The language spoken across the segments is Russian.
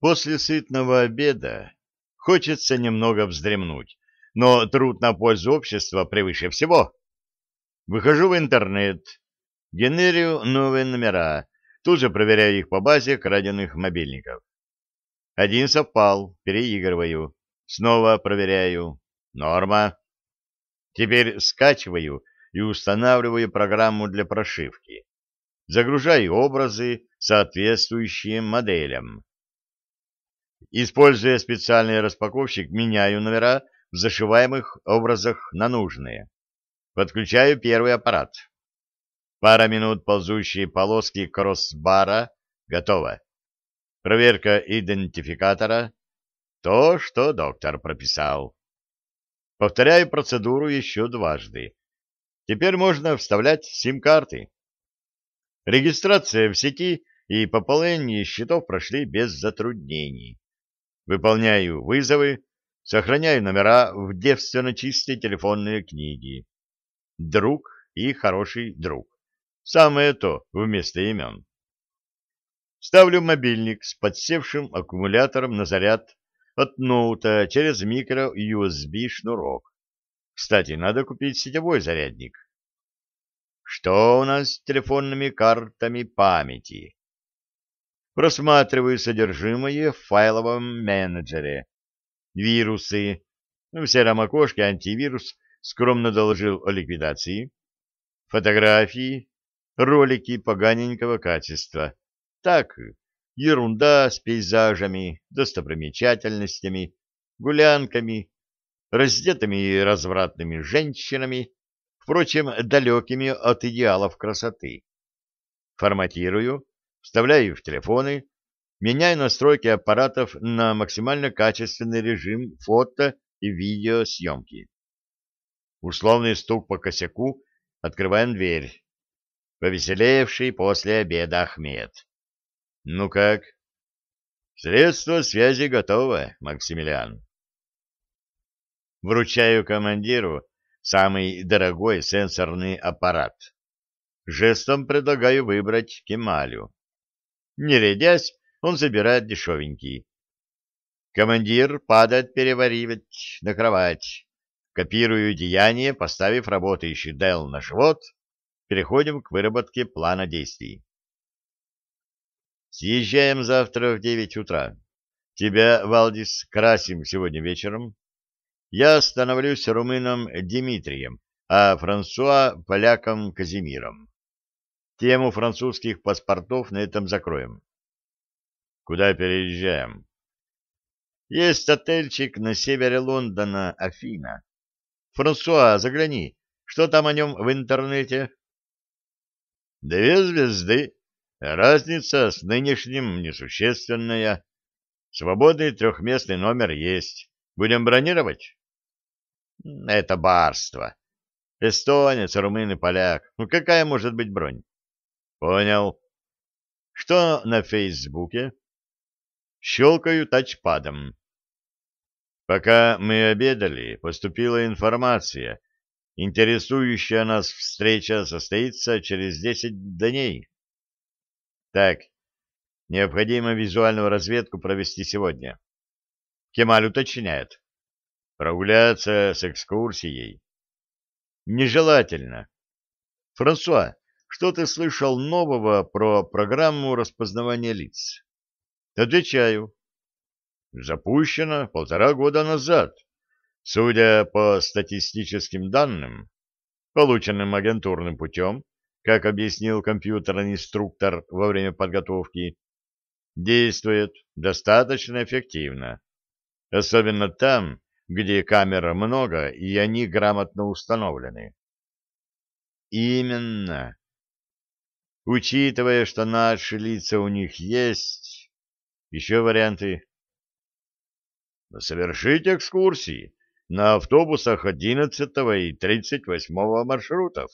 После сытного обеда хочется немного вздремнуть, но труд на пользу общества превыше всего. Выхожу в интернет, генерю новые номера, тут же проверяю их по базе краденных мобильников. Один совпал, переигрываю, снова проверяю. Норма. Теперь скачиваю и устанавливаю программу для прошивки. Загружаю образы, соответствующие моделям. Используя специальный распаковщик, меняю номера в зашиваемых образах на нужные. Подключаю первый аппарат. Пара минут ползущие полоски кроссбара. Готово. Проверка идентификатора. То, что доктор прописал. Повторяю процедуру еще дважды. Теперь можно вставлять сим-карты. Регистрация в сети и пополнение счетов прошли без затруднений. Выполняю вызовы, сохраняю номера в девственно чистой телефонной книге. Друг и хороший друг. Самое то вместо имен. Ставлю мобильник с подсевшим аккумулятором на заряд от ноута через микро-USB шнурок. Кстати, надо купить сетевой зарядник. Что у нас с телефонными картами памяти? Просматриваю содержимое в файловом менеджере. Вирусы. В сером окошке антивирус скромно доложил о ликвидации. Фотографии. Ролики поганенького качества. Так, ерунда с пейзажами, достопримечательностями, гулянками, раздетыми и развратными женщинами, впрочем, далекими от идеалов красоты. Форматирую вставляю в телефоны, меняю настройки аппаратов на максимально качественный режим фото и видеосъемки. Условный стук по косяку, открываем дверь. Повеселевший после обеда Ахмед. Ну как? Средство связи готово, Максимилиан. Вручаю командиру самый дорогой сенсорный аппарат. Жестом предлагаю выбрать Кемалю. Не рядясь, он забирает дешевенький. Командир падает переваривать на кровать. Копирую деяние, поставив работающий Дел на живот, переходим к выработке плана действий. Съезжаем завтра в девять утра. Тебя, Валдис, красим сегодня вечером. Я становлюсь румыном Дмитрием, а Франсуа — поляком Казимиром. Тему французских паспортов на этом закроем. Куда переезжаем? Есть отельчик на севере Лондона, Афина. Франсуа, загляни, что там о нем в интернете? Две звезды. Разница с нынешним несущественная. Свободный трехместный номер есть. Будем бронировать? Это барство. Эстонец, румын и поляк. Ну какая может быть бронь? Понял. Что на Фейсбуке? Щелкаю тачпадом. Пока мы обедали, поступила информация. Интересующая нас встреча состоится через десять дней. Так, необходимо визуальную разведку провести сегодня. Кемаль уточняет. Прогуляться с экскурсией. Нежелательно. Франсуа, что ты слышал нового про программу распознавания лиц? Отвечаю. Запущена полтора года назад. Судя по статистическим данным, полученным агентурным путем, как объяснил компьютерный инструктор во время подготовки, действует достаточно эффективно. Особенно там, где камер много и они грамотно установлены. Именно. Учитывая, что наши лица у них есть, еще варианты. Совершить экскурсии на автобусах 11 и 38 маршрутов.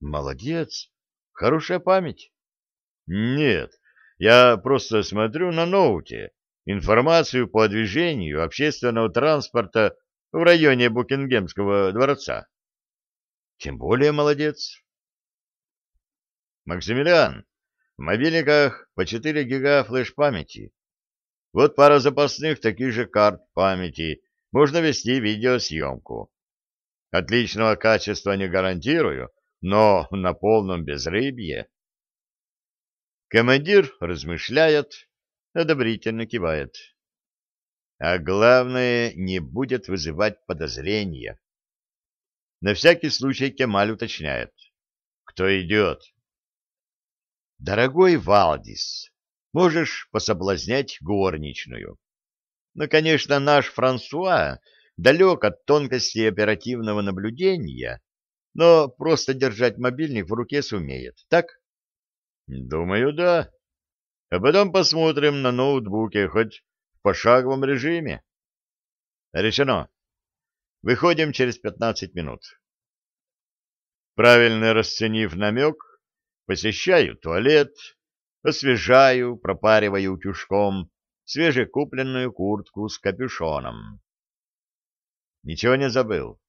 Молодец. Хорошая память. Нет, я просто смотрю на ноуте информацию по движению общественного транспорта в районе Букингемского дворца. Тем более молодец. Максимилиан, в мобильниках по 4 гига флеш-памяти. Вот пара запасных таких же карт памяти. Можно вести видеосъемку. Отличного качества не гарантирую, но на полном безрыбье. Командир размышляет, одобрительно кивает. А главное, не будет вызывать подозрения. На всякий случай Кемаль уточняет. Кто идет? Дорогой Валдис, можешь пособлазнять горничную. Но, конечно, наш Франсуа далек от тонкости оперативного наблюдения, но просто держать мобильник в руке сумеет, так? Думаю, да. А потом посмотрим на ноутбуке, хоть в пошаговом режиме. Решено. Выходим через пятнадцать минут. Правильно расценив намек, посещаю туалет, освежаю, пропариваю утюжком свежекупленную куртку с капюшоном. Ничего не забыл.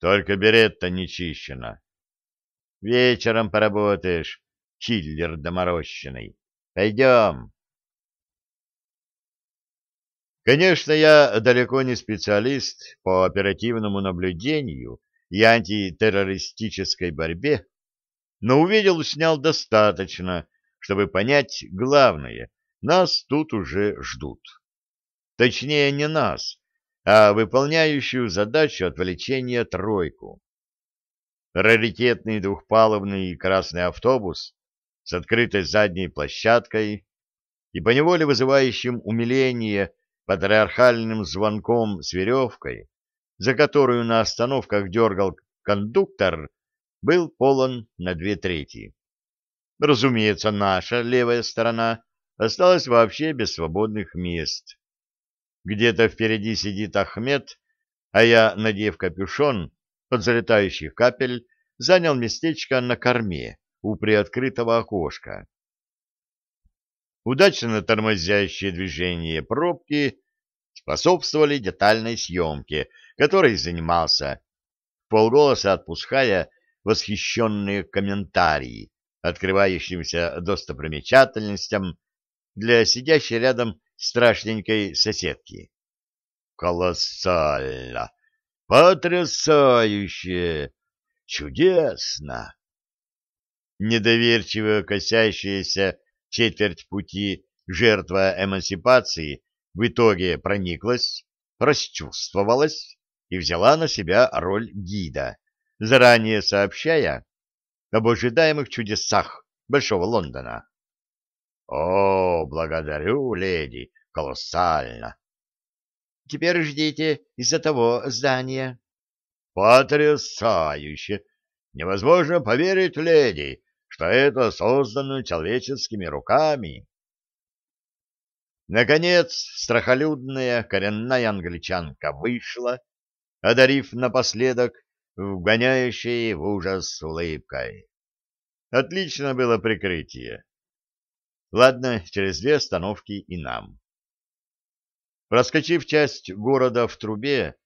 Только берет-то не чищена. Вечером поработаешь, киллер доморощенный. Пойдем. Конечно, я далеко не специалист по оперативному наблюдению и антитеррористической борьбе, но увидел и снял достаточно, чтобы понять главное — нас тут уже ждут. Точнее, не нас, а выполняющую задачу отвлечения тройку. Раритетный двухпалубный красный автобус с открытой задней площадкой и поневоле вызывающим умиление патриархальным звонком с веревкой, за которую на остановках дергал кондуктор, был полон на две трети. Разумеется, наша левая сторона осталась вообще без свободных мест. Где-то впереди сидит Ахмед, а я, надев капюшон от залетающих капель, занял местечко на корме у приоткрытого окошка. Удачно тормозящие движения пробки способствовали детальной съемке, которой занимался, полголоса отпуская восхищенные комментарии, открывающимся достопримечательностям для сидящей рядом страшненькой соседки. Колоссально! Потрясающе! Чудесно! Недоверчиво косящаяся четверть пути жертва эмансипации в итоге прониклась, расчувствовалась и взяла на себя роль гида, заранее сообщая об ожидаемых чудесах Большого Лондона. О, благодарю, леди, колоссально. Теперь ждите из-за того здания. Потрясающе! Невозможно поверить, леди, что это создано человеческими руками. Наконец, страхолюдная коренная англичанка вышла, одарив напоследок вгоняющей в ужас улыбкой. Отлично было прикрытие. Ладно, через две остановки и нам. Проскочив часть города в трубе,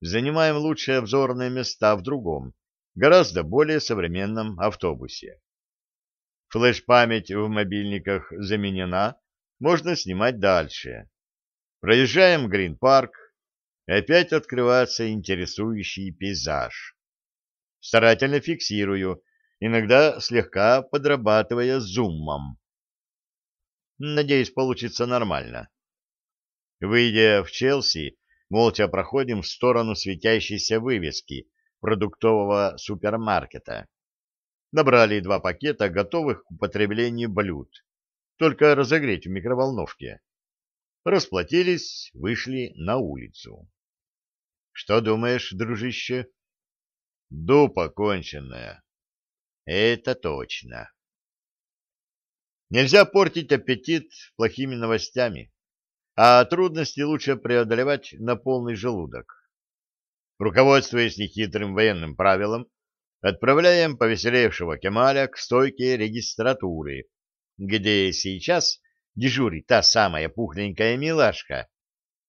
занимаем лучшие обзорные места в другом, гораздо более современном автобусе. Флеш-память в мобильниках заменена, можно снимать дальше. Проезжаем Грин-парк, опять открывается интересующий пейзаж. Старательно фиксирую, иногда слегка подрабатывая зумом. Надеюсь, получится нормально. Выйдя в Челси, молча проходим в сторону светящейся вывески продуктового супермаркета. Набрали два пакета готовых к употреблению блюд, только разогреть в микроволновке. Расплатились, вышли на улицу. Что думаешь, дружище? Дупа конченная. Это точно. Нельзя портить аппетит плохими новостями, а трудности лучше преодолевать на полный желудок. Руководствуясь нехитрым военным правилом, отправляем повеселевшего Кемаля к стойке регистратуры, где сейчас дежурит та самая пухленькая милашка,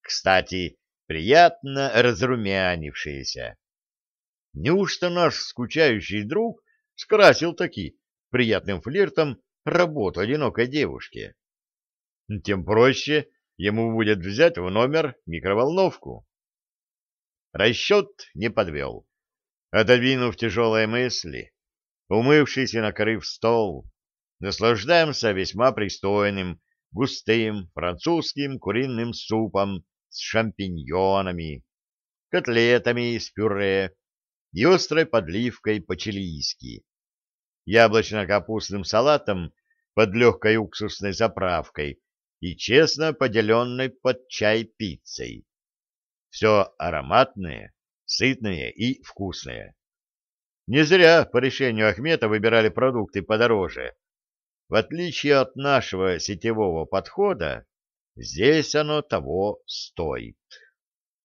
кстати, приятно разрумянившаяся. Неужто наш скучающий друг скрасил таки приятным флиртом работу одинокой девушки. Тем проще ему будет взять в номер микроволновку. Расчет не подвел. Отодвинув тяжелые мысли, умывшись и накрыв стол, наслаждаемся весьма пристойным, густым французским куриным супом с шампиньонами, котлетами из пюре и острой подливкой по-чилийски, яблочно-капустным салатом под легкой уксусной заправкой и честно поделенной под чай пиццей. Все ароматное, сытное и вкусное. Не зря по решению Ахмета выбирали продукты подороже. В отличие от нашего сетевого подхода, здесь оно того стоит.